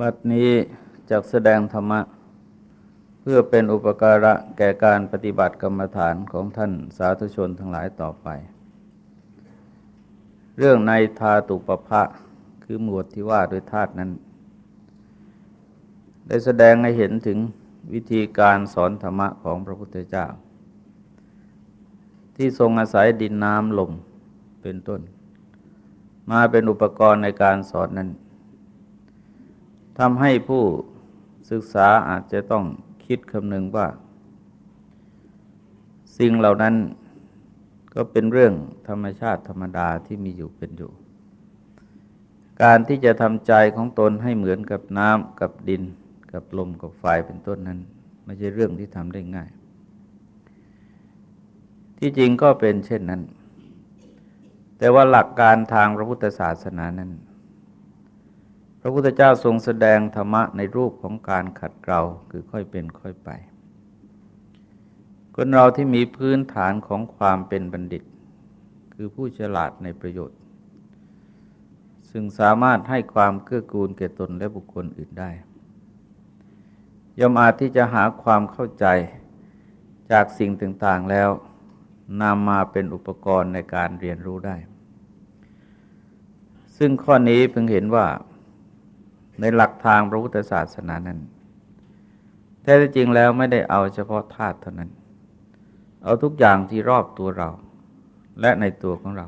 บัดนี้จักแสดงธรรมะ เพื่อเป็นอุปการะแก่การปฏิบัติกรรมฐานของท่านสาธุชนทั้งหลายต่อไป เรื่องในทาตุปภะคือหมวดที่ว่าด้วยธาตุนั้น ได้แสดงให้เห็นถึงวิธีการสอนธรรมะของพระพุทธเจ้า ที่ทรงอาศัยดินน้ำลมเป็นต้น มาเป็นอุปกรณ์ในการสอนนั้น ทำให้ผู้ศึกษาอาจจะต้องคิดคำนึงว่า สิ่งเหล่านั้นก็เป็นเรื่องธรรมชาติธรรมดาที่มีอยู่เป็นอยู่ การที่จะทำใจของตนให้เหมือนกับน้ำกับดิน กับลมกับไฟเป็นต้นนั้น ไม่ใช่เรื่องที่ทำได้ง่าย ที่จริงก็เป็นเช่นนั้น แต่ว่าหลักการทางพระพุทธศาสนานั้น ระพุทธเจ้าทรงแสดงธรรมะในรูปของการขัดเกลาคือค่อยเป็นค่อยไป คนเราที่มีพื้นฐานของความเป็นบัณฑิต คือผู้ฉลาดในประโยชน์ ซึ่งสามารถให้ความเกื้อกูลแก่ตนและบุคคลอื่นได้ย่อมอาจที่จะหาความเข้าใจจากสิ่งต่างๆแล้วนำมาเป็นอุปกรณ์ในการเรียนรู้ได้ ซึ่งข้อนี้เพิ่งเห็นว่า ในหลักทางพระพุทธศาสนานั้น แท้จริงแล้วไม่ได้เอาเฉพาะธาตุเท่านั้น เอาทุกอย่างที่รอบตัวเรา และในตัวของเรา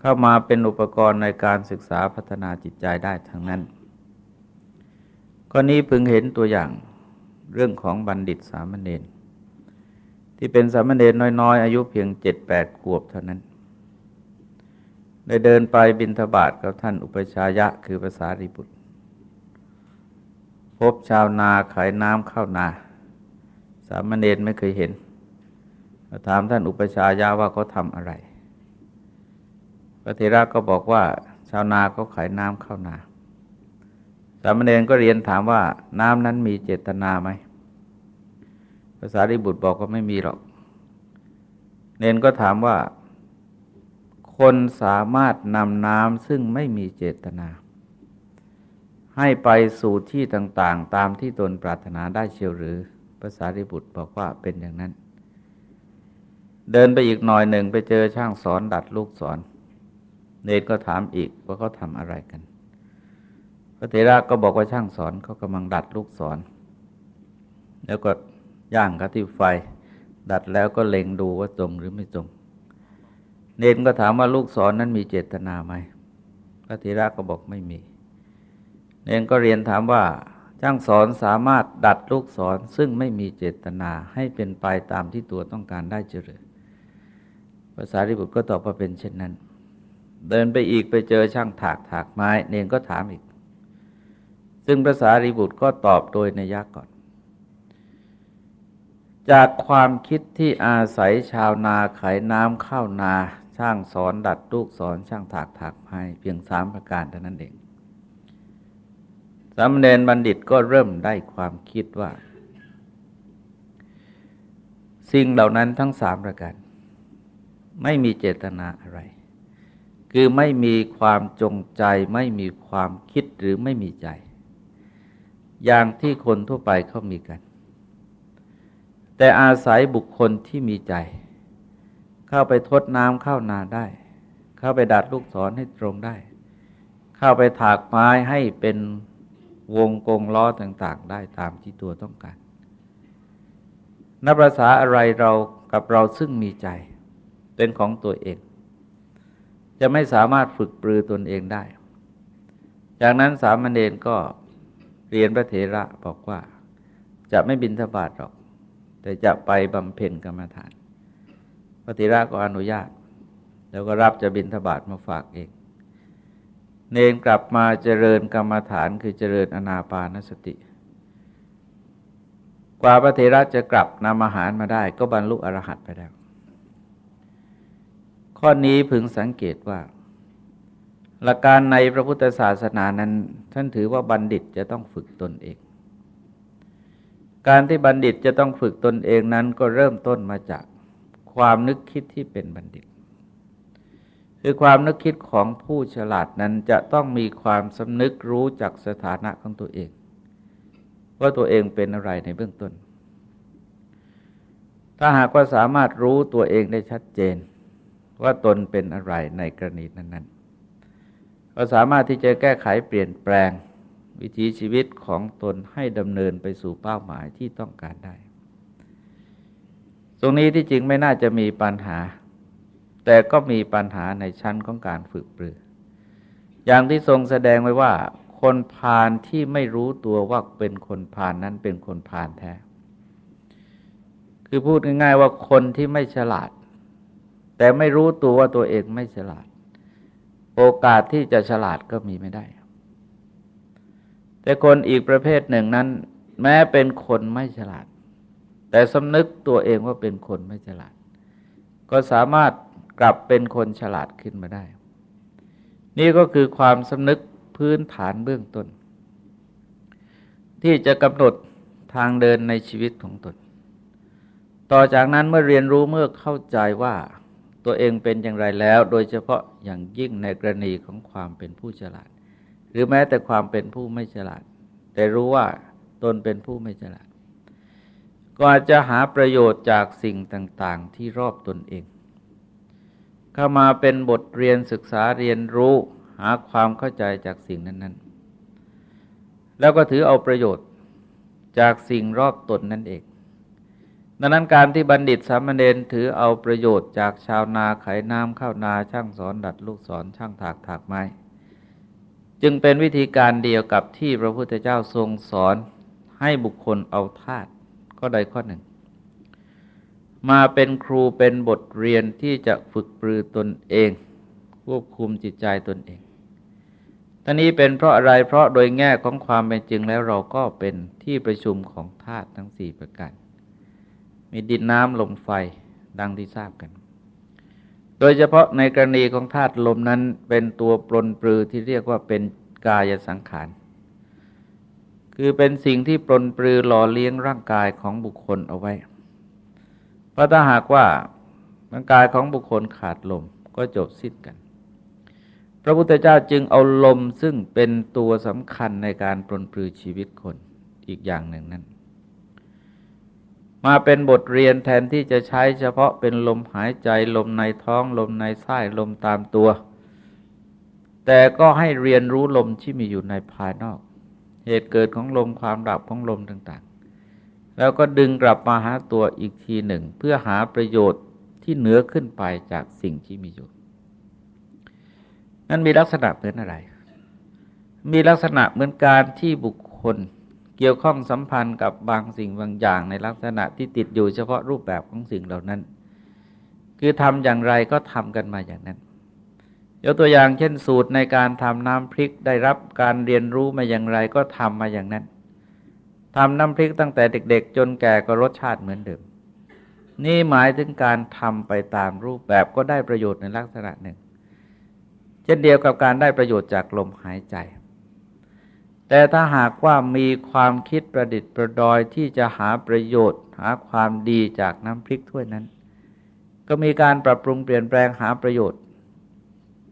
เข้ามาเป็นอุปกรณ์ในการศึกษาพัฒนาจิตใจได้ทั้งนั้นข้อนี้พึงเห็นตัวอย่างเรื่องของบัณฑิตสามเณรที่เป็นสามเณรน้อยๆ อายุเพียงเจ็ดแปดขวบเท่านั้น ได้เดินไปบินทบาทกับท่านอุปชายะคือภาษาริบุตร พบชาวนาขายน้ำเข้านา สามเณรไม่เคยเห็นถามท่านอุปชายะว่าเขาทำอะไร พระเทระก็บอกว่า ชาวนาเขาขายน้ำเข้านา สามเณรก็เรียนถามว่าน้ำนั้นมีเจตนาไหมภาษาริบุตรบอกว่าไม่มีหรอก เนนก็ถามว่า คนสามารถนำน้ำซึ่งไม่มีเจตนา ให้ไปสู่ที่ต่างๆ ตามที่ตนปรารถนาได้เชียวหรือภาษาริบุตรบอกว่าเป็นอย่างนั้น เดินไปอีกหน่อยหนึ่งไปเจอช่างสอนดัดลูกสอน เนรก็ถามอีกว่าเขาทำอะไรกัน พระเถระก็บอกว่าช่างสอนเขากำลังดัดลูกสอน แล้วก็ย่างกระติไฟ ดัดแล้วก็เล็งดูว่าตรงหรือไม่ตรง เนนก็ถามว่าลูกศรนนั้นมีเจตนาไหมพระธีระก็บอกไม่มี เนนก็เรียนถามว่าจ้างสอนสามารถดัดลูกศรซึ่งไม่มีเจตนาให้เป็นไปตามที่ตัวต้องการได้เจริญภาษาริบุตรก็ตอบว่าเป็นเช่นนั้น เดินไปอีกไปเจอช่างถากถากไม้ เนนก็ถามอีก ซึ่งภาษาริบุตรก็ตอบโดยนัยยะก่อน จากความคิดที่อาศัยชาวนาไขน้ำข้าวนา ช่างสอนดัดลูกสอนช่างถากถักให้เพียงสามประการเท่านั้นเองสามเณรบัณฑิตก็เริ่มได้ความคิดว่า สิ่งเหล่านั้นทั้งสามประการไม่มีเจตนาอะไร คือไม่มีความจงใจ ไม่มีความคิดหรือไม่มีใจ อย่างที่คนทั่วไปเขามีกัน แต่อาศัยบุคคลที่มีใจ เข้าไปทดน้ำเข้านาได้ เข้าไปดัดลูกศรให้ตรงได้ เข้าไปถากไม้ให้เป็นวงกงล้อต่างๆ ได้ตามที่ตัวต้องการนับภาษาอะไรเรากับเราซึ่งมีใจ เป็นของตัวเอง จะไม่สามารถฝึกปรือตนเองได้ จากนั้นสามเณรก็เรียนพระเถระบอกว่า จะไม่บินทบาทหรอก แต่จะไปบำเพ็ญกรรมฐาน ระธิระก็อนุญาต แล้วก็รับจะบินทบาทมาฝากเองเนนกลับมาเจริญกรรมฐานคือเจริญอนาปานสติ กว่าพระเทระจะกลับนำอาหารมาได้ ก็บรรลุอรหัตไปแล้ว ข้อนี้พึงสังเกตว่า หลักการในพระพุทธศาสนานั้น ท่านถือว่าบัณฑิตจะต้องฝึกตนเอง การที่บัณฑิตจะต้องฝึกตนเองนั้นก็เริ่มต้นมาจาก ความนึกคิดที่เป็นบัณฑิต คือความนึกคิดของผู้ฉลาดนั้นจะต้องมีความสำนึกรู้จักสถานะของตัวเอง ว่าตัวเองเป็นอะไรในเบื้องต้น ถ้าหากว่าสามารถรู้ตัวเองได้ชัดเจน ว่าตนเป็นอะไรในกรณีนั้นๆ ก็สามารถที่จะแก้ไขเปลี่ยนแปลงวิถีชีวิตของตนให้ดำเนินไปสู่เป้าหมายที่ต้องการได้ ตรงนี้ที่จริงไม่น่าจะมีปัญหา แต่ก็มีปัญหาในชั้นของการฝึกปรือ อย่างที่ทรงแสดงไว้ว่า คนพาลที่ไม่รู้ตัวว่าเป็นคนพาลนนั้นเป็นคนพาลแท้ คือพูดง่ายๆว่าคนที่ไม่ฉลาด แต่ไม่รู้ตัวว่าตัวเองไม่ฉลาด โอกาสที่จะฉลาดก็มีไม่ได้ แต่คนอีกประเภทหนึ่งนั้น แม้เป็นคนไม่ฉลาด แต่สำนึกตัวเองว่าเป็นคนไม่ฉลาด ก็สามารถกลับเป็นคนฉลาดขึ้นมาได้ นี่ก็คือความสำนึกพื้นฐานเบื้องต้น ที่จะกำหนดทางเดินในชีวิตของตน ต่อจากนั้นเมื่อเรียนรู้เมื่อเข้าใจว่าตัวเองเป็นอย่างไรแล้ว โดยเฉพาะอย่างยิ่งในกรณีของความเป็นผู้ฉลาด หรือแม้แต่ความเป็นผู้ไม่ฉลาด แต่รู้ว่าตนเป็นผู้ไม่ฉลาด ก็อาจจะหาประโยชน์จากสิ่งต่างๆ ที่รอบตนเอง เข้ามาเป็นบทเรียนศึกษาเรียนรู้หาความเข้าใจจากสิ่งนั้น ๆ แล้วก็ถือเอาประโยชน์จากสิ่งรอบตนนั่นเอง ดังนั้นการที่บัณฑิตสามเณรถือเอาประโยชน์จากชาวนาไขน้ำเข้านาช่างสอนดัดลูกสอนช่างถากถากไม้ จึงเป็นวิธีการเดียวกับที่พระพุทธเจ้าทรงสอนให้บุคคลเอาธาตุ ก็ใดข้อหนึ่ง มาเป็นครูเป็นบทเรียนที่จะฝึกปรือตนเอง ควบคุมจิตใจตนเองท่านี้เป็นเพราะอะไรเพราะโดยแง่ของความเป็นจริงแล้วเราก็เป็นที่ประชุมของธาตุทั้งสี่ประการมีดินน้ำลมไฟดังที่ทราบกัน โดยเฉพาะในกรณีของธาตุลมนั้นเป็นตัวปลนปลือที่เรียกว่าเป็นกายสังขาร คือเป็นสิ่งที่ปลนปลือหล่อเลี้ยงร่างกายของบุคคลเอาไว้ เพราะถ้าหากว่าร่างกายของบุคคลขาดลมก็จบสิ้นกัน พระพุทธเจ้าจึงเอาลมซึ่งเป็นตัวสำคัญในการปลนปลือชีวิตคนอีกอย่างหนึ่งนั้น มาเป็นบทเรียนแทนที่จะใช้เฉพาะเป็นลมหายใจลมในท้องลมในไส้ลมตามตัว แต่ก็ให้เรียนรู้ลมที่มีอยู่ในภายนอก เหตุเกิดของลมความดับของลมต่างๆ แล้วก็ดึงกลับมาหาตัวอีกทีหนึ่ง เพื่อหาประโยชน์ที่เหนือขึ้นไปจากสิ่งที่มีอยู่ นั่นมีลักษณะเหมือนอะไร มีลักษณะเหมือนการที่บุคคลเกี่ยวข้องสัมพันธ์กับบางสิ่งบางอย่างในลักษณะที่ติดอยู่เฉพาะรูปแบบของสิ่งเหล่านั้น คือทำอย่างไรก็ทำกันมาอย่างนั้น ยกตัวอย่างเช่นสูตรในการทำน้ำพริกได้รับการเรียนรู้มาอย่างไรก็ทำมาอย่างนั้นทำน้ำพริกตั้งแต่เด็ก ๆ จนแก่ก็รสชาติเหมือนเดิม นี่หมายถึงการทำไปตามรูปแบบก็ได้ประโยชน์ในลักษณะหนึ่ง เช่นเดียวกับการได้ประโยชน์จากลมหายใจ แต่ถ้าหากว่ามีความคิดประดิษฐ์ประดอยที่จะหาประโยชน์ หาความดีจากน้ำพริกถ้วยนั้น ก็มีการปรับปรุงเปลี่ยนแปลงหาประโยชน์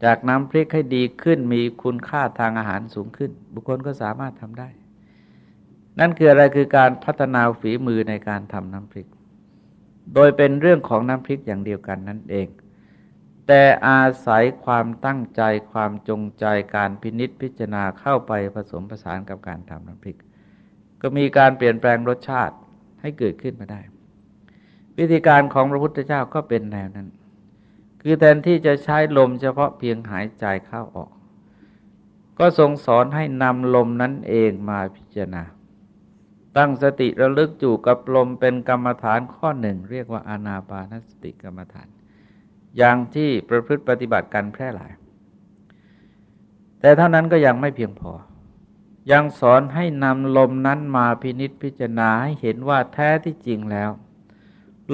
จากน้ำพริกให้ดีขึ้น มีคุณค่าทางอาหารสูงขึ้น บุคคลก็สามารถทำได้ นั่นคืออะไรคือการพัฒนาฝีมือในการทำน้ำพริก โดยเป็นเรื่องของน้ำพริกอย่างเดียวกันนั่นเอง แต่อาศัยความตั้งใจความจงใจการพินิษพิจารณาเข้าไปผสมผสานกับการทำน้ำพริก ก็มีการเปลี่ยนแปลงรสชาติให้เกิดขึ้นมาได้ วิธีการของพระพุทธเจ้าก็เป็นแนวนั้น คือแทนที่จะใช้ลมเฉพาะเพียงหายใจเข้าออก ก็ทรงสอนให้นำลมนั้นเองมาพิจารณา ตั้งสติระลึกจู่กับลมเป็นกรรมฐานข้อหนึ่ง เรียกว่าอานาปานสติกรรมฐาน อย่างที่ประพฤติปฏิบัติกันแพร่หลาย แต่เท่านั้นก็ยังไม่เพียงพอยังสอนให้นำลมนั้นมาพินิษพิจารณาให้เห็นว่าแท้ที่จริงแล้ว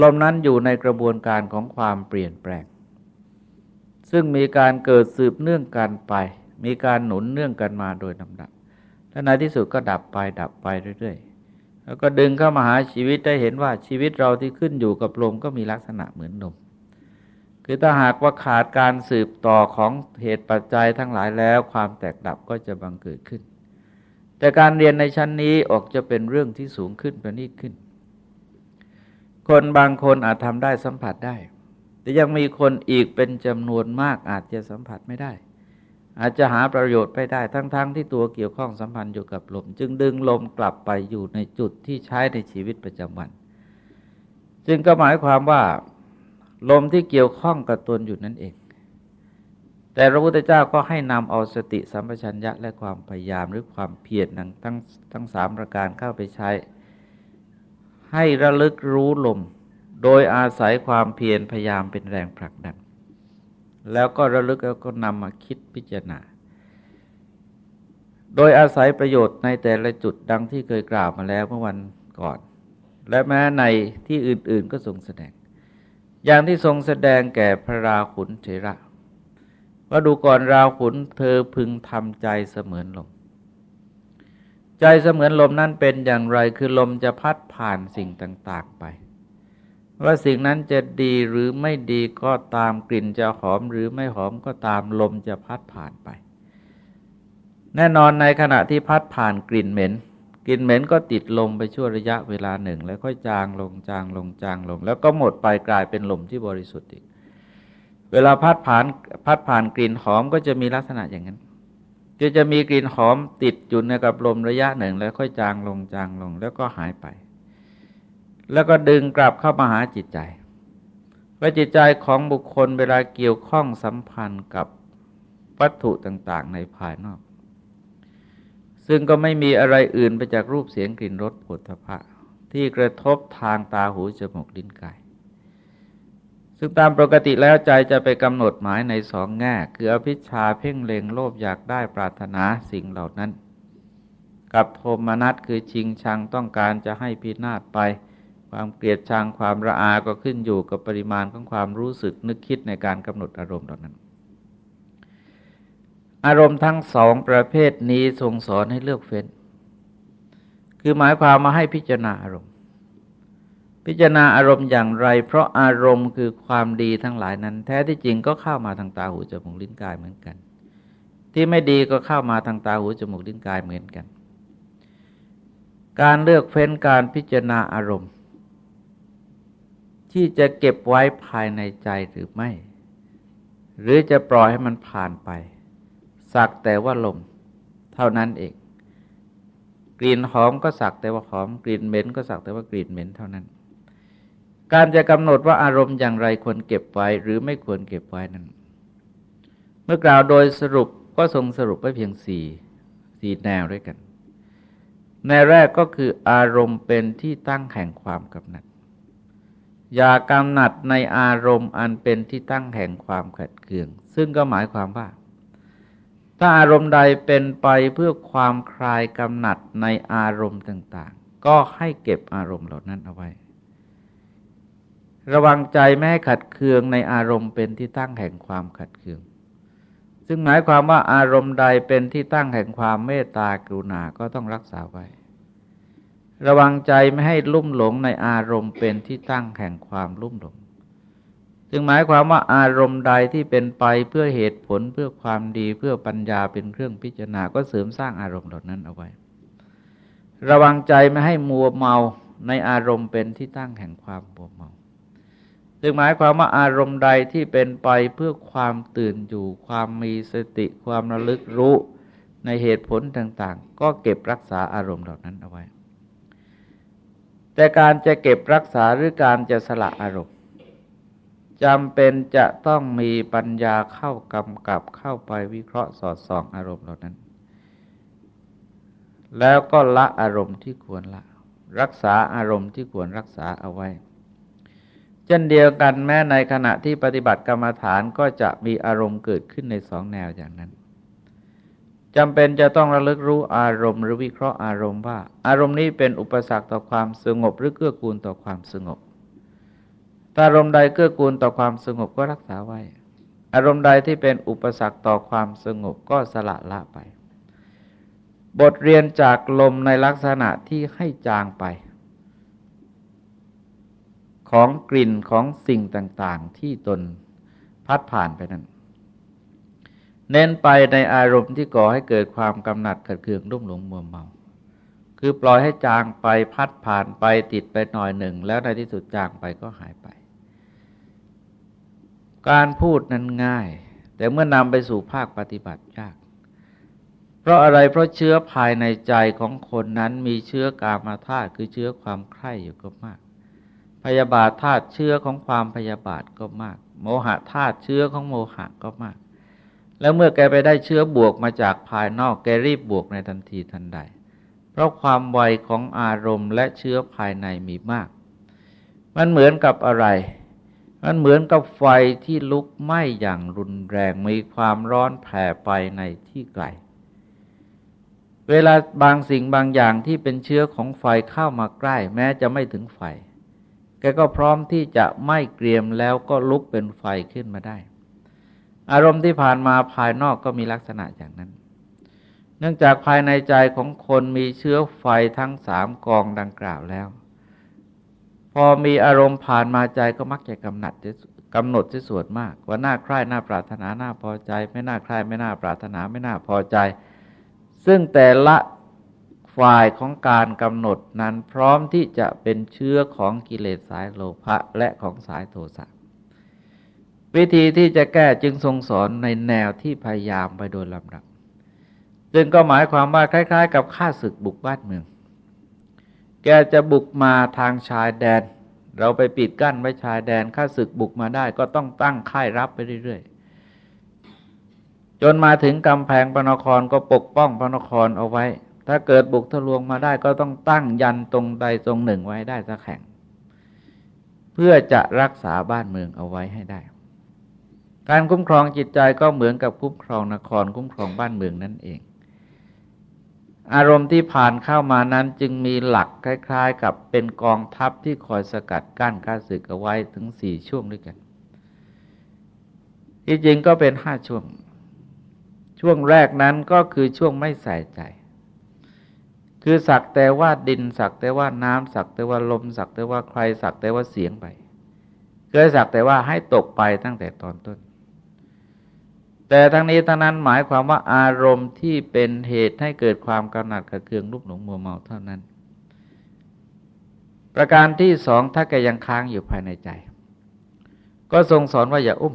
ลมนั้นอยู่ในกระบวนการของความเปลี่ยนแปลง ซึ่งมีการเกิดสืบเนื่องกันไป มีการหนุนเนื่องกันมาโดยลำดับและในที่สุดก็ดับไปดับไปเรื่อย ๆ แล้วก็ดึงเข้ามาหาชีวิตได้เห็นว่าชีวิตเราที่ขึ้นอยู่กับลมก็มีลักษณะเหมือนลมคือถ้าหากว่าขาดการสืบต่อของเหตุปัจจัยทั้งหลายแล้วความแตกดับก็จะบังเกิดขึ้น แต่การเรียนในชั้นนี้ออกจะเป็นเรื่องที่สูงขึ้นประณีตขึ้น คนบางคนอาจทำได้สัมผัสได้ แต่ยังมีคนอีกเป็นจำนวนมากอาจจะสัมผัสไม่ได้ อาจจะหาประโยชน์ไปได้ทั้งๆทที่ตัวเกี่ยวข้องสัมพันธ์อยู่กับลม จึงดึงลมกลับไปอยู่ในจุดที่ใช้ในชีวิตประจำวัน จึงก็หมายความว่าลมที่เกี่ยวข้องกับตนอยู่นั่นเอง แต่พระพุทธเจ้าก็ให้นำเอาสติสัมปชัญญะและความพยายามหรือความเพียรทั้งทั้งทั้งสามประการเข้าไปใช้ ให้ระลึกรู้ลม โดยอาศัยความเพียรพยายามเป็นแรงผลักดัน แล้วก็ระลึกแล้วก็นำมาคิดพิจารณา โดยอาศัยประโยชน์ในแต่ละจุดดังที่เคยกล่าวมาแล้วเมื่อวันก่อน และแม้ในที่อื่น ๆก็ทรงแสดง อย่างที่ทรงแสดงแก่พระราขุนเถระว่าดูก่อนราขุนเธอพึงทำใจเสมือนลม ใจเสมือนลมนั้นเป็นอย่างไรคือลมจะพัดผ่านสิ่งต่าง ๆ ไป ว่าสิ่งนั้นจะดีหรือไม่ดีก็ตามกลิ่นจะหอมหรือไม่หอมก็ตามลมจะพัดผ่านไป แน่นอนในขณะที่พัดผ่านกลิ่นเหม็นกลิ่นเหม็นก็ติดลมไปชั่วระยะเวลาหนึ่ง แล้วค่อยจางลงจางลงจางลง แล้วก็หมดไปกลายเป็นลมที่บริสุทธิ์อีก เวลาพัดผ่านพัดผ่านกลิ่นหอมก็จะมีลักษณะอย่างนั้นจะจะมีกลิ่นหอมติดอยู่ในกับลมระยะหนึ่ง แล้วค่อยจางลงจางลง แล้วก็หายไป แล้วก็ดึงกลับเข้ามาหาจิตใจว่าจิตใจของบุคคลเวลาเกี่ยวข้องสัมพันธ์กับวัตถุต่างๆ ในภายนอก ซึ่งก็ไม่มีอะไรอื่นไปจากรูปเสียงกลิ่นรสผลพะ ที่กระทบทางตาหูจมูกลิ้นกายซึ่งตามปกติแล้วใจจะไปกำหนดหมายในสองแง่ คืออภิชาเพ่งเล็งโลภอยากได้ปรารถนาสิ่งเหล่านั้น กับโทมนัสคือชิงชังต้องการจะให้พินาศไป ความเกลียดชังความระอาก็ขึ้นอยู่กับปริมาณของความรู้สึกนึกคิดในการกำหนดอารมณ์เหล่านั้น อารมณ์ทั้งสองประเภทนี้ทรงสอนให้เลือกเฟ้น คือหมายความมาให้พิจารณาอารมณ์ พิจารณาอารมณ์อย่างไร เพราะอารมณ์คือความดีทั้งหลายนั้น แท้ที่จริงก็เข้ามาทางตาหูจมูกลิ้นกายเหมือนกัน ที่ไม่ดีก็เข้ามาทางตาหูจมูกลิ้นกายเหมือนกัน การเลือกเฟ้นการพิจารณาอารมณ์ ที่จะเก็บไว้ภายในใจหรือไม่ หรือจะปล่อยให้มันผ่านไป สักแต่ว่าลม เท่านั้นเอง กลิ่นหอมก็สักแต่ว่าหอม กลิ่นเหม็นก็สักแต่ว่ากลิ่นเหม็นเท่านั้น การจะกำหนดว่าอารมณ์อย่างไรควรเก็บไว้หรือไม่ควรเก็บไว้นั้น เมื่อกล่าวโดยสรุปก็ทรงสรุปไว้เพียงสี่สี่แนวด้วยกันในแรกก็คืออารมณ์เป็นที่ตั้งแห่งความกำหนัด อย่ากำหนัดในอารมณ์อันเป็นที่ตั้งแห่งความขัดเคือง ซึ่งก็หมายความว่า ถ้าอารมณ์ใดเป็นไปเพื่อความคลายกำหนัดในอารมณ์ต่าง ๆ ก็ให้เก็บอารมณ์เหล่านั้นเอาไว้ ระวังใจไม่ให้ขัดเคืองในอารมณ์เป็นที่ตั้งแห่งความขัดเคือง ซึ่งหมายความว่าอารมณ์ใดเป็นที่ตั้งแห่งความเมตตากรุณาก็ต้องรักษาไว้ ระวังใจไม่ให้ลุ่มหลงในอารมณ์เป็นที่ตั้งแห่งความลุ่มหลง จึงหมายความว่าอารมณ์ใดที่เป็นไปเพื่อเหตุผลเพื่อความดีเพื่อปัญญาเป็นเครื่องพิจารณาก็เสริมสร้างอารมณ์เหล่านั้นเอาไว้ ระวังใจไม่ให้มัวเมาในอารมณ์เป็นที่ตั้งแห่งความมัวเมาจึงหมายความว่าอารมณ์ใดที่เป็นไปเพื่อความตื่นอยู่ ความมีสติความระลึกรู้ในเหตุผลต่าง ๆ ก็เก็บรักษาอารมณ์เหล่านั้นเอาไว้ แต่การจะเก็บรักษาหรือการจะสละอารมณ์จำเป็นจะต้องมีปัญญาเข้ากำกับเข้าไปวิเคราะห์สอดส่องอารมณ์เหล่านั้น แล้วก็ละอารมณ์ที่ควรละ รักษาอารมณ์ที่ควรรักษาเอาไว้ เช่นเดียวกันแม้ในขณะที่ปฏิบัติกรรมฐานก็จะมีอารมณ์เกิดขึ้นในสองแนวอย่างนั้น จำเป็นจะต้องระลึกรู้อารมณ์หรือวิเคราะห์อารมณ์ว่า อารมณ์นี้เป็นอุปสรรคต่อความสงบหรือเกื้อกูลต่อความสงบอารมณ์ใดเกื้อกูลต่อความสงบก็รักษาไว้ อารมณ์ใดที่เป็นอุปสรรคต่อความสงบก็สละละไป บทเรียนจากลมในลักษณะที่ให้จางไป ของกลิ่นของสิ่งต่าง ๆ ที่ตนพัดผ่านไปนั้น เน้นไปในอารมณ์ที่ก่อให้เกิดความกำหนัดขัดเคืองรุ่มหลงมัวเมา คือปล่อยให้จางไปพัดผ่านไปติดไปหน่อยหนึ่ง แล้วในที่สุดจางไปก็หายไป การพูดนั้นง่าย แต่เมื่อนำไปสู่ภาคปฏิบัติยาก เพราะอะไรเพราะเชื้อภายในใจของคนนั้นมีเชื้อกามาธาตุคือเชื้อความใคร่อยู่ก็มาก พยาบาทธาตุเชื้อของความพยาบาทก็มาก โมหะธาตุเชื้อของโมหะก็มาก แล้วเมื่อแกไปได้เชื้อบวกมาจากภายนอกแกรีบบวกในทันทีทันใด เพราะความไวของอารมณ์และเชื้อภายในมีมาก มันเหมือนกับอะไร มันเหมือนกับไฟที่ลุกไหม้อย่างรุนแรงมีความร้อนแผ่ไปในที่ไกล เวลาบางสิ่งบางอย่างที่เป็นเชื้อของไฟเข้ามาใกล้ แม้จะไม่ถึงไฟ แกก็พร้อมที่จะไหม่เกรียมแล้วก็ลุกเป็นไฟขึ้นมาได้ อารมณ์ที่ผ่านมาภายนอกก็มีลักษณะอย่างนั้น เนื่องจากภายในใจของคนมีเชื้อไฟทั้งสามกองดังกล่าวแล้ว พอมีอารมณ์ผ่านมาใจก็มักจะกำหนัดกำหนดที่ส่วนมาก ว่าน่าใคร่น่าปรารถนาน่าพอใจ ไม่น่าใคร่ไม่น่าปรารถนาไม่น่าพอใจ ซึ่งแต่ละฝ่ายของการกำหนดนั้นพร้อมที่จะเป็นเชื้อของกิเลสสายโลภะและของสายโทสะ วิธีที่จะแก้จึงทรงสอนในแนวที่พยายามไปโดยลำดับซึ่งก็หมายความว่าคล้าย ๆ กับข้าศึกบุกบ้านเมือง แกจะบุกมาทางชายแดน เราไปปิดกั้นไว้ชายแดนข้าศึกบุกมาได้ ก็ต้องตั้งค่ายรับไปเรื่อยๆ จนมาถึงกำแพงพระนครก็ปกป้องพระนครเอาไว้ ถ้าเกิดบุกทะลวงมาได้ก็ต้องตั้งยันตรงใดตรงหนึ่งไว้ได้สักแห่ง เพื่อจะรักษาบ้านเมืองเอาไว้ให้ได้ การคุ้มครองจิตใจก็เหมือนกับคุ้มครองนครคุ้มครองบ้านเมืองนั่นเอง อารมณ์ที่ผ่านเข้ามานั้นจึงมีหลักคล้าย ๆ กับเป็นกองทัพที่คอยสกัดกั้นข้าศึกเอาไว้ถึงสี่ช่วงด้วยกันที่จริงก็เป็นห้าช่วง ช่วงแรกนั้นก็คือช่วงไม่ใส่ใจ คือสักแต่ว่าดินสักแต่ว่าน้ำสักแต่ว่าลมสักแต่ว่าใครสักแต่ว่าเสียงไปเคยสักแต่ว่าให้ตกไปตั้งแต่ตอนต้น แต่ทั้งนี้ทั้งนั้นหมายความว่าอารมณ์ที่เป็นเหตุให้เกิดความกำหนัดกระเคืองรูปหนงมัวเมาเท่านั้น ประการที่สองถ้าแกยังค้างอยู่ภายในใจ ก็ทรงสอนว่าอย่าอุ้ม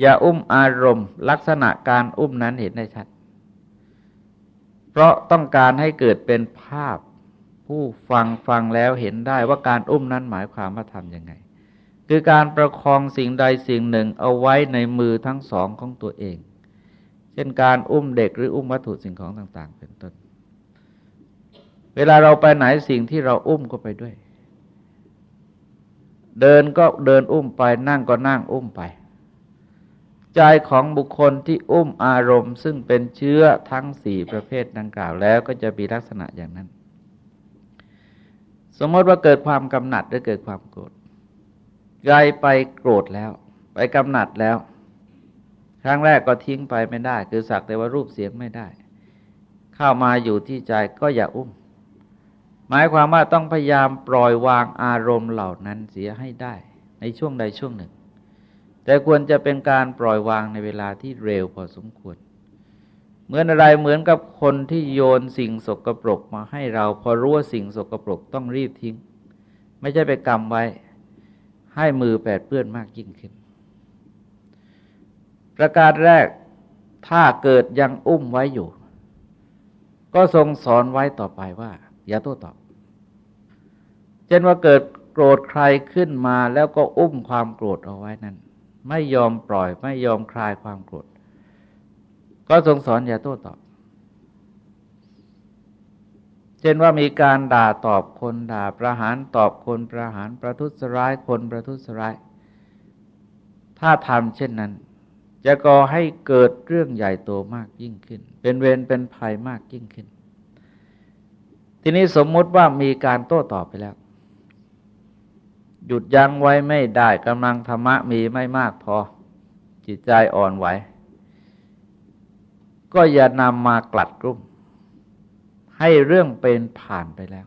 อย่าอุ้มอารมณ์ ลักษณะการอุ้มนั้นเห็นได้ชัด เพราะต้องการให้เกิดเป็นภาพผู้ฟังฟังแล้วเห็นได้ว่าการอุ้มนั้นหมายความว่าทำยังไง คือการประคองสิ่งใดสิ่งหนึ่งเอาไว้ในมือทั้งสองของตัวเอง เช่นการอุ้มเด็กหรืออุ้มวัตถุสิ่งของต่าง ๆ เป็นต้น เวลาเราไปไหนสิ่งที่เราอุ้มก็ไปด้วย เดินก็เดินอุ้มไปนั่งก็นั่งอุ้มไป ใจของบุคคลที่อุ้มอารมณ์ ซึ่งเป็นเชื้อทั้งสี่ประเภทดังกล่าวแล้วก็จะมีลักษณะอย่างนั้น สมมติว่าเกิดความกำหนัดหรือเกิดความโกรธ ใจไปโกรธแล้ว ไปกำหนัดแล้ว ครั้งแรกก็ทิ้งไปไม่ได้ คือสักแต่ว่ารูปเสียงไม่ได้ เข้ามาอยู่ที่ใจก็อย่าอุ้ม หมายความว่าต้องพยายามปล่อยวางอารมณ์เหล่านั้นเสียให้ได้ ในช่วงใดช่วงหนึ่ง แต่ควรจะเป็นการปล่อยวางในเวลาที่เร็วพอสมควร เหมือนอะไรเหมือนกับคนที่โยนสิ่งสกปรกมาให้เรา พอรู้ว่าสิ่งสกปรกต้องรีบทิ้ง ไม่ใช่ไปกำไว้ ให้มือแปดเปื้อนมากยิ่งขึ้น ประการแรกถ้าเกิดยังอุ้มไว้อยู่ ก็ทรงสอนไว้ต่อไปว่า อย่าโต้ตอบ เช่นว่าเกิดโกรธใครขึ้นมาแล้วก็อุ้มความโกรธเอาไว้นั่นไม่ยอมปล่อยไม่ยอมคลายความโกรธ ก็ทรงสอนอย่าโต้ตอบ เช่นว่ามีการด่าตอบคนด่าประหารตอบคนประหารประทุษร้ายคนประทุษร้าย ถ้าทำเช่นนั้น จะก่อให้เกิดเรื่องใหญ่โตมากยิ่งขึ้น เป็นเวรเป็นภัยมากยิ่งขึ้น ทีนี้สมมติว่ามีการโต้ตอบไปแล้ว หยุดยั้งไว้ไม่ได้กำลังธรรมะมีไม่มากพอ จิตใจอ่อนไหวก็อย่านำมากลัดกลุ่ม ให้เรื่องเป็นผ่านไปแล้ว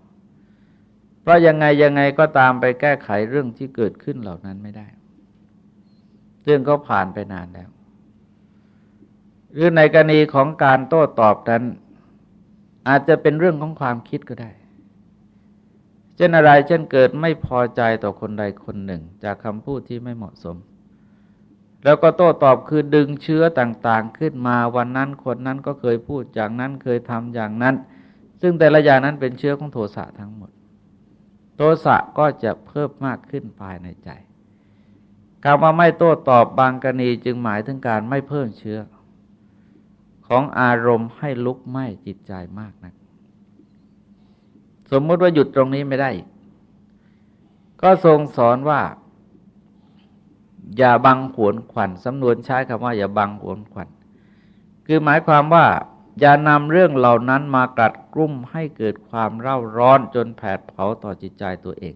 เพราะยังไงยังไงก็ตามไปแก้ไขเรื่องที่เกิดขึ้นเหล่านั้นไม่ได้ เรื่องก็ผ่านไปนานแล้ว หรือในกรณีของการโต้ตอบนั้น อาจจะเป็นเรื่องของความคิดก็ได้เช่นอะไรเช่นเกิดไม่พอใจต่อคนใดคนหนึ่ง จากคำพูดที่ไม่เหมาะสม แล้วก็โต้ตอบคือดึงเชื้อต่างๆ ขึ้นมาวันนั้นคนนั้นก็เคยพูดอย่างนั้นเคยทำอย่างนั้น ซึ่งแต่ละอย่างนั้นเป็นเชื้อของโทสะทั้งหมด โทสะก็จะเพิ่มมากขึ้นภายในใจคำว่าไม่โต้ตอบบางกรณีจึงหมายถึงการไม่เพิ่มเชื้อ ของอารมณ์ให้ลุกไหม้จิตใจมากนัก สมมติว่าหยุดตรงนี้ไม่ได้ ก็ทรงสอนว่า อย่าบังหวนขวัญสำนวนใช้คำว่า อย่าบังหวนขวัญคือหมายความว่า อย่านำเรื่องเหล่านั้นมากัดกลุ่มให้เกิดความเร่าร้อนจนแผดเผาต่อจิตใจตัวเอง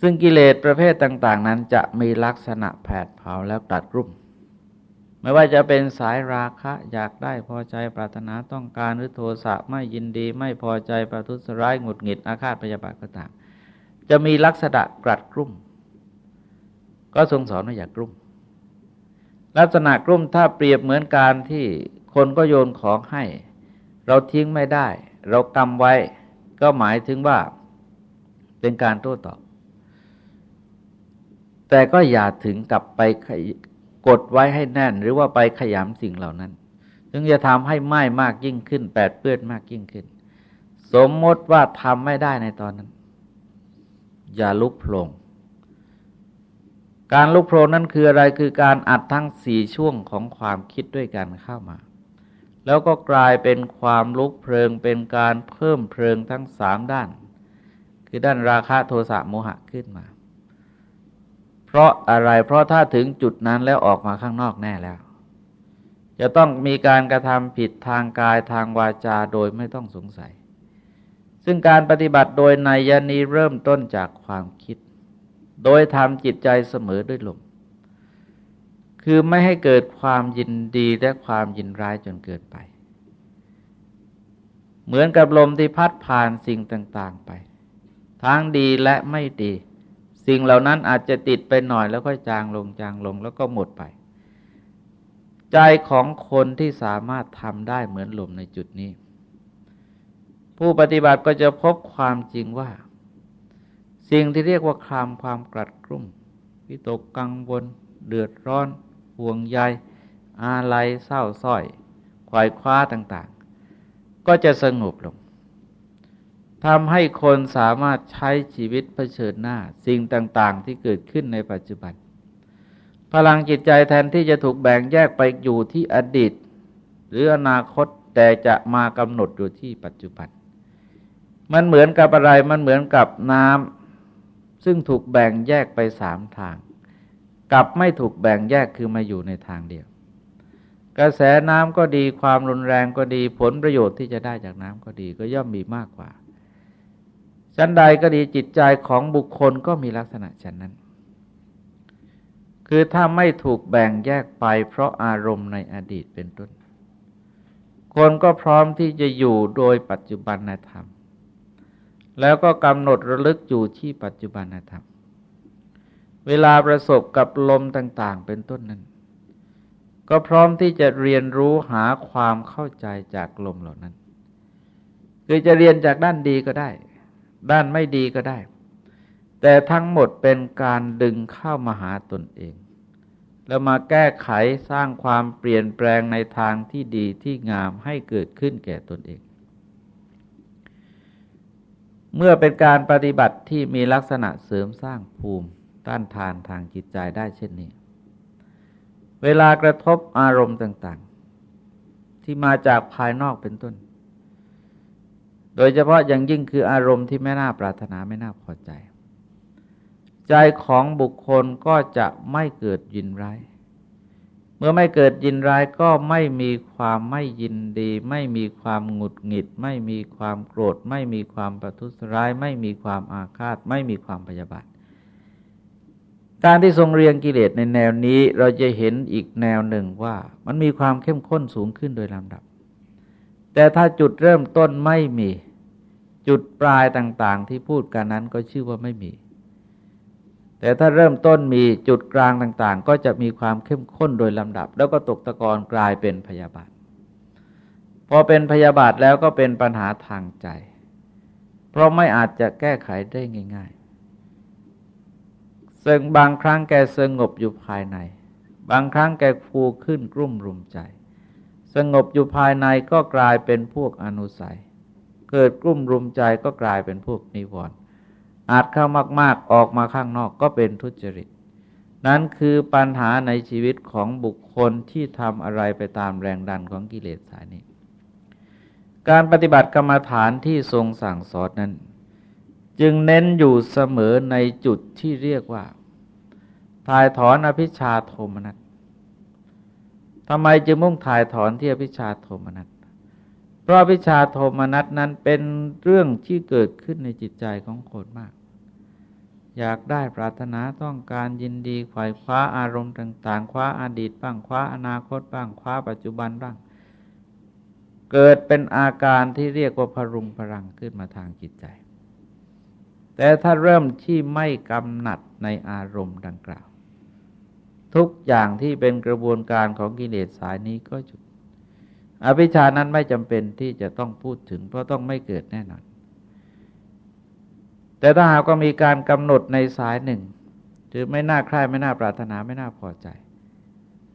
ซึ่งกิเลสประเภทต่าง ๆ นั้นจะมีลักษณะแผดเผาแล้วตัดกรุ่ม ไม่ว่าจะเป็นสายราคะอยากได้พอใจปรารถนาต้องการหรือโทสะไม่ยินดี ไม่พอใจประทุษร้ายหงุดหงิดอาฆาตพยาบาทก็ตาม จะมีลักษณะกรัดกรุ่ม ก็ทรงสอนว่าอย่ากรุ่ม ลักษณะกรุ่มถ้าเปรียบเหมือนการที่คนก็โยนของให้ เราทิ้งไม่ได้ เรากำไว้ก็หมายถึงว่าเป็นการโต้ตอบ แต่ก็อย่าถึงกับไปกดไว้ให้แน่น หรือว่าไปขยำสิ่งเหล่านั้นถึงจะทำให้ไหม้มากยิ่งขึ้น แปดเปื้อนมากยิ่งขึ้น สมมติว่าทำไม่ได้ในตอนนั้น อย่าลุกโพลง การลุกโพลงนั้นคืออะไรคือการอัดทั้งสี่ช่วงของความคิดด้วยกันเข้ามา แล้วก็กลายเป็นความลุกเพลิงเป็นการเพิ่มเพลิงทั้งสามด้าน คือด้านราคะโทสะโมหะขึ้นมา เพราะอะไรเพราะถ้าถึงจุดนั้นแล้วออกมาข้างนอกแน่แล้ว จะต้องมีการกระทำผิดทางกายทางวาจาโดยไม่ต้องสงสัย ซึ่งการปฏิบัติโดยในยานีเริ่มต้นจากความคิด โดยทำจิตใจเสมอด้วยลม คือไม่ให้เกิดความยินดีและความยินร้ายจนเกินไป เหมือนกับลมที่พัดผ่านสิ่งต่าง ๆไป ทั้งดีและไม่ดี สิ่งเหล่านั้นอาจจะติดไปหน่อยแล้วก็จางลงจางลงแล้วก็หมดไป ใจของคนที่สามารถทำได้เหมือนลมในจุดนี้ ผู้ปฏิบัติก็จะพบความจริงว่า สิ่งที่เรียกว่าคลามความกลัดกลุ่มวิตกกังวลเดือดร้อน ห่วงใย อาลัยเศร้าส้อยขวายคว้าต่าง ๆ ก็จะสงบลงทำให้คนสามารถใช้ชีวิตเผชิญหน้า สิ่งต่าง ๆ ที่เกิดขึ้นในปัจจุบัน พลังจิตใจแทนที่จะถูกแบ่งแยกไปอยู่ที่อดีต หรืออนาคตแต่จะมากำหนดอยู่ที่ปัจจุบัน มันเหมือนกับอะไรมันเหมือนกับน้ำ ซึ่งถูกแบ่งแยกไปสามทางกับไม่ถูกแบ่งแยกคือมาอยู่ในทางเดียว กระแสน้ำก็ดีความรุนแรงก็ดีผลประโยชน์ที่จะได้จากน้ำก็ดีก็ย่อมมีมากกว่าชั้นใดก็ดีจิตใจของบุคคลก็มีลักษณะฉันนั้น คือถ้าไม่ถูกแบ่งแยกไปเพราะอารมณ์ในอดีตเป็นต้น คนก็พร้อมที่จะอยู่โดยปัจจุบันธรรม แล้วก็กำหนดระลึกอยู่ที่ปัจจุบันธรรม เวลาประสบกับลมต่าง ๆ เป็นต้นนั้น ก็พร้อมที่จะเรียนรู้หาความเข้าใจจากลมเหล่านั้น คือจะเรียนจากด้านดีก็ได้ ด้านไม่ดีก็ได้ แต่ทั้งหมดเป็นการดึงเข้ามาหาตนเอง แล้วมาแก้ไขสร้างความเปลี่ยนแปลงในทางที่ดีที่งามให้เกิดขึ้นแก่ตนเอง เมื่อเป็นการปฏิบัติที่มีลักษณะเสริมสร้างภูมิต้านทานทางจิตใจได้เช่นนี้ เวลากระทบอารมณ์ต่าง ๆ ที่มาจากภายนอกเป็นต้น โดยเฉพาะอย่างยิ่งคืออารมณ์ที่ไม่น่าปรารถนาไม่น่าพอใจ ใจของบุคคลก็จะไม่เกิดยินร้าย เมื่อไม่เกิดยินร้ายก็ไม่มีความไม่ยินดี ไม่มีความหงุดหงิด ไม่มีความโกรธ ไม่มีความประทุษร้าย ไม่มีความอาฆาต ไม่มีความพยาบาทการที่ทรงเรียงกิเลสในแนวนี้เราจะเห็นอีกแนวหนึ่งว่ามันมีความเข้มข้นสูงขึ้นโดยลำดับ แต่ถ้าจุดเริ่มต้นไม่มีจุดปลายต่าง ๆ ที่พูดกันนั้นก็ชื่อว่าไม่มี แต่ถ้าเริ่มต้นมีจุดกลางต่างๆ ก็จะมีความเข้มข้นโดยลำดับ แล้วก็ตกตะกอนกลายเป็นพยาบาท พอเป็นพยาบาทแล้วก็เป็นปัญหาทางใจ เพราะไม่อาจจะแก้ไขได้ง่ายๆ ซึ่งบางครั้งแกสงบอยู่ภายใน บางครั้งแกฟูขึ้นกลุ่มรุมใจ สงบอยู่ภายในก็กลายเป็นพวกอนุสัย เกิดกลุ่มรุมใจก็กลายเป็นพวกนิวรณ์ อาจเข้ามาก ๆ ออกมาข้างนอกก็เป็นทุจริต นั้นคือปัญหาในชีวิตของบุคคลที่ทำอะไรไปตามแรงดันของกิเลสสายนี้ การปฏิบัติกรรมฐานที่ทรงสั่งสอนนั้น จึงเน้นอยู่เสมอในจุดที่เรียกว่าถ่ายถอนอภิชาโทมนัสทำไมจึงมุ่งถ่ายถอนที่อภิชาโทมนัส เพราะอภิชาโทมนัสนั้นเป็นเรื่องที่เกิดขึ้นในจิตใจของคนมาก อยากได้ปรารถนาต้องการยินดีไขว่คว้าอารมณ์ต่างๆ คว้าอาดีตบ้างคว้าอนาคตบ้างคว้าปัจจุบันบ้าง เกิดเป็นอาการที่เรียกว่าพรุงพรังขึ้นมาทางจิตใจ แต่ถ้าเริ่มที่ไม่กำหนัดในอารมณ์ดังกล่าว ทุกอย่างที่เป็นกระบวนการของกิเลสสายนี้ก็จุดอภิชานั้นไม่จำเป็นที่จะต้องพูดถึง เพราะต้องไม่เกิดแน่นอน แต่ถ้าหากว่ามีการกำหนดในสายหนึ่งหรือไม่น่าใคร่ไม่น่าปรารถนาไม่น่าพอใจ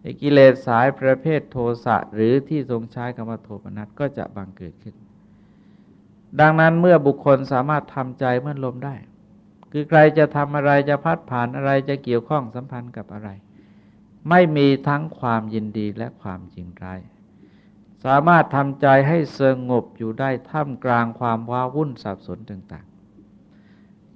ไอ้กิเลสสายประเภทโทสะหรือที่ทรงใช้คำว่าโทปนัสก็จะบังเกิดขึ้น ดังนั้นเมื่อบุคคลสามารถทำใจเมื่อลมได้ คือใครจะทำอะไรจะพัดผ่านอะไรจะเกี่ยวข้องสัมพันธ์กับอะไร ไม่มีทั้งความยินดีและความจริงร้ายสามารถทำใจให้สงบอยู่ได้ท่ามกลางความว้าวุ่นสับสนต่าง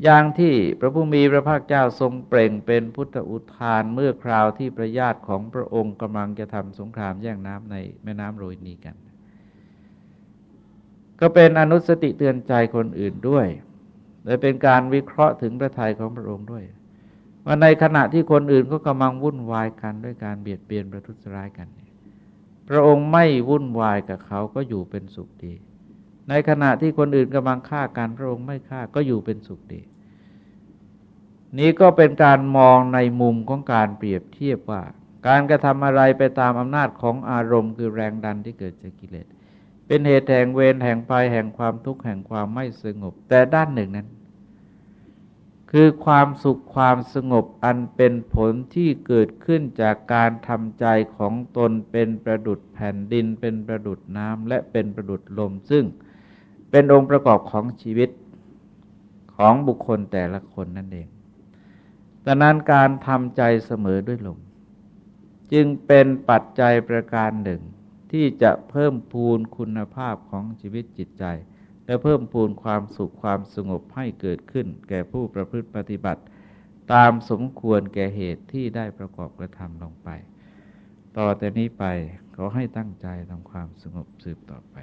อย่างที่พระผู้มีพระภาคเจ้าทรงเปล่งเป็นพุทธอุทานเมื่อคราวที่ประญาติของพระองค์กำลังจะทำสงครามแย่งน้ำในแม่น้ำโรยนีกัน ก็เป็นอนุสติเตือนใจคนอื่นด้วยและเป็นการวิเคราะห์ถึงพระทัยของพระองค์ด้วยว่าในขณะที่คนอื่นก็กำลังวุ่นวายกันด้วยการเบียดเบียนประทุษร้ายกัน พระองค์ไม่วุ่นวายกับเขาก็อยู่เป็นสุขดี ในขณะที่คนอื่นกำลังฆ่ากันพระองค์ไม่ฆ่าก็อยู่เป็นสุขดี นี้ก็เป็นการมองในมุมของการเปรียบเทียบว่า การกระทำอะไรไปตามอำนาจของอารมณ์ คือแรงดันที่เกิดจากกิเลสเป็นเหตุแห่งเวรแห่งภัยแห่งความทุกข์แห่งความไม่สงบ แต่ด้านหนึ่งนั้น คือความสุขความสงบอันเป็นผลที่เกิดขึ้นจากการทำใจของตนเป็นประดุดแผ่นดิน เป็นประดุดน้ำและเป็นประดุดลมซึ่ง เป็นองค์ประกอบของชีวิตของบุคคลแต่ละคนนั่นเองดังนั้นการทำใจเสมอด้วยลม จึงเป็นปัจจัยประการหนึ่ง ที่จะเพิ่มพูนคุณภาพของชีวิตจิตใจ และเพิ่มพูนความสุขความสงบให้เกิดขึ้น แก่ผู้ประพฤติปฏิบัติ ตามสมควรแก่เหตุที่ได้ประกอบกระทำลงไป ต่อแต่นี้ไปขอให้ตั้งใจทำความสงบสืบต่อไป